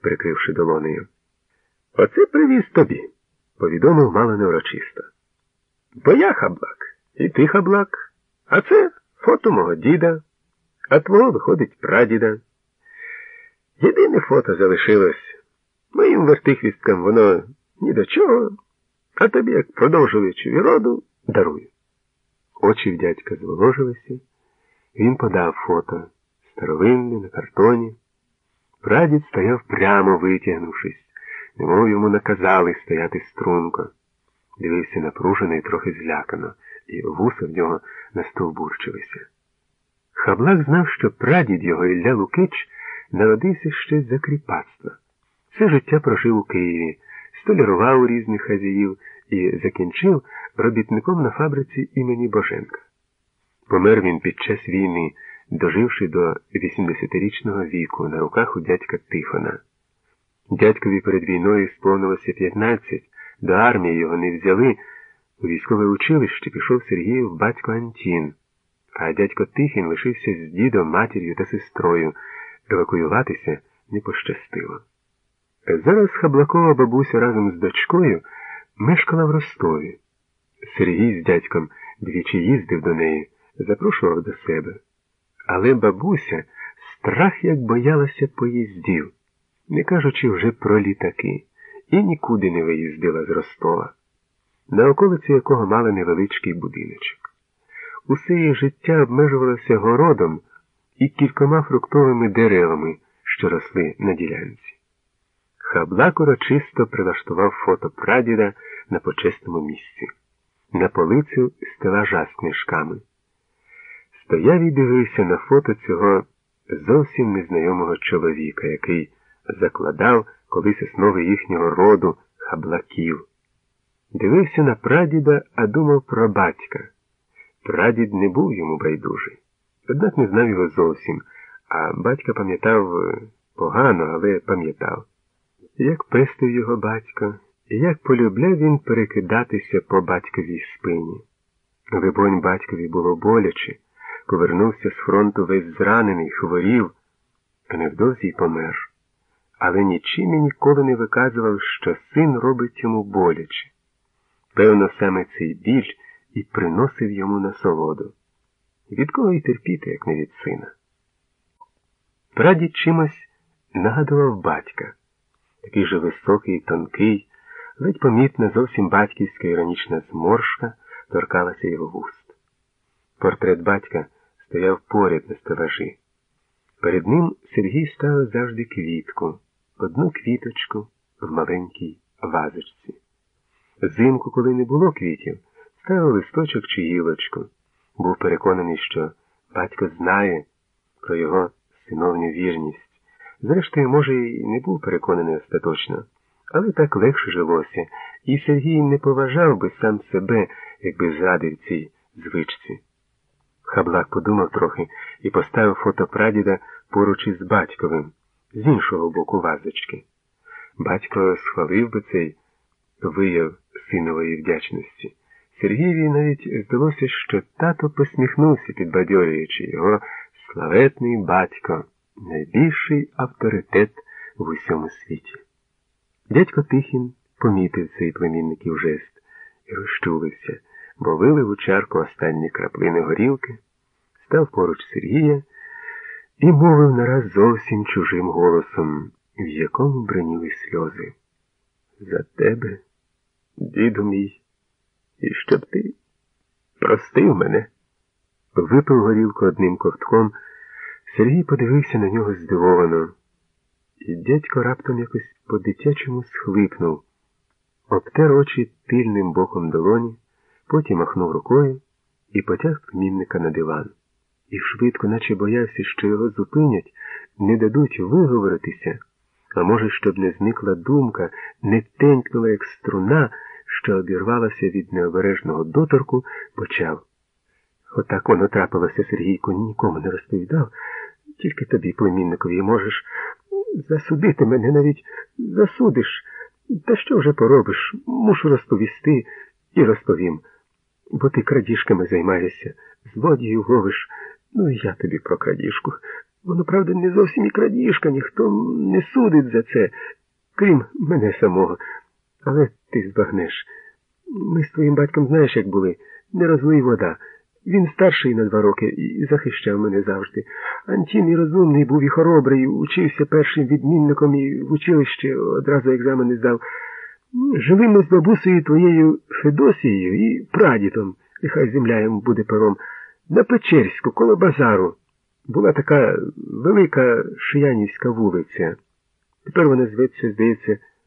прикривши долонею. Оце привіз тобі, повідомив мало неурочисто. Бо я хаблак, і ти хаблак, а це фото мого діда, а твого виходить прадіда. Єдине фото залишилось. Моїм вертихвісткам воно ні до чого, а тобі, як продовжувачу роду, дарую. Очі в дядька зволожилися, він подав фото старовинне на картоні. Прадід стояв прямо витягнувшись, немов йому наказали стояти струнко. Дивився напружено і трохи злякано, і вуса в нього настовбурчилися. Хаблак знав, що прадід його Ілля Лукич народився ще за кріпацтва. Все життя прожив у Києві, столярував у різних хазяїв і закінчив робітником на фабриці імені Боженка. Помер він під час війни, доживши до 80-річного віку на руках у дядька Тифона. Дядькові перед війною сповнилося 15, до армії його не взяли. У військове училище пішов Сергіїв батько Антін, а дядько Тихін лишився з дідом, матір'ю та сестрою. Евакуюватися не пощастило. Зараз Хаблакова бабуся разом з дочкою мешкала в Ростові. Сергій з дядьком двічі їздив до неї, запрошував до себе. Але бабуся страх як боялася поїздів, не кажучи вже про літаки, і нікуди не виїздила з Ростова, на околиці якого мала невеличкий будиночок. Усе її життя обмежувалося городом і кількома фруктовими деревами, що росли на ділянці. Хаблак урочисто прилаштував фото прадіда на почесному місці, на полицю стелажа з книжками. Стояв і дивився на фото цього зовсім незнайомого чоловіка, який закладав колись основи їхнього роду хаблаків. Дивився на прадіда, а думав про батька. Прадід не був йому байдужий, однак не знав його зовсім, а батька пам'ятав погано, але пам'ятав. Як пестив його батько, і як полюбляв він перекидатися по батьковій спині. Либонь, батькові було боляче, повернувся з фронту весь зранений, хворів, а невдовзі й помер. Але нічим і ніколи не виказував, що син робить йому боляче. Певно, саме цей біль і приносив йому насолоду. Від кого й терпіти, як не від сина. Прадід чимось нагадував батька такий же високий тонкий, ледь помітна зовсім батьківська іронічна зморшка торкалася його вуст. Портрет батька стояв поряд на стелажі. Перед ним Сергій ставив завжди квітку, одну квіточку в маленькій вазочці. Зимку, коли не було квітів, ставив листочок чи гілочку. Був переконаний, що батько знає про його синовню вірність. Зрештою, може, і не був переконаний остаточно, але так легше жилося, і Сергій не поважав би сам себе, якби зрадив цій звичці. Хаблак подумав трохи і поставив фото прадіда поруч із батьковим, з іншого боку вазочки. Батько схвалив би цей вияв синової вдячності. Сергієві навіть здалося, що тато посміхнувся, підбадьорюючи його славетний батько найбільший авторитет в усьому світі. Дядько Тихін помітив цей племінників жест і розчулився, бо вилив у чарку останні краплини горілки, став поруч Сергія і мовив нараз зовсім чужим голосом, в якому броніли сльози. За тебе, діду мій, і щоб ти простив мене. Випив горілку одним ковтком. Сергій подивився на нього здивовано, і дядько раптом якось по-дитячому схлипнув, обтер очі тильним боком долоні, потім махнув рукою і потяг племінника на диван. І швидко, наче боявся, що його зупинять, не дадуть виговоритися, а може, щоб не зникла думка, не тенькнула, як струна, що обірвалася від необережного доторку, почав. Отак воно трапилося, Сергійко, нікому не розповідав. Тільки тобі, племінникові, можеш засудити мене навіть засудиш. Та що вже поробиш? Мушу розповісти і розповім. Бо ти крадіжками займаєшся, злодіїв ловиш. Ну і я тобі про крадіжку. Воно, правда, не зовсім і крадіжка, ніхто не судить за це, крім мене самого. Але ти збагнеш. Ми з твоїм батьком знаєш, як були, не розлий вода. Він старший на два роки і захищав мене завжди. Антін і розумний був і хоробрий, учився першим відмінником і в училище одразу екзамени здав. Жили ми з бабусею твоєю Федосією і прадідом, нехай земля йому буде пером, на Печерську, коло базару. Була така велика шиянівська вулиця. Тепер вона зветься, здається,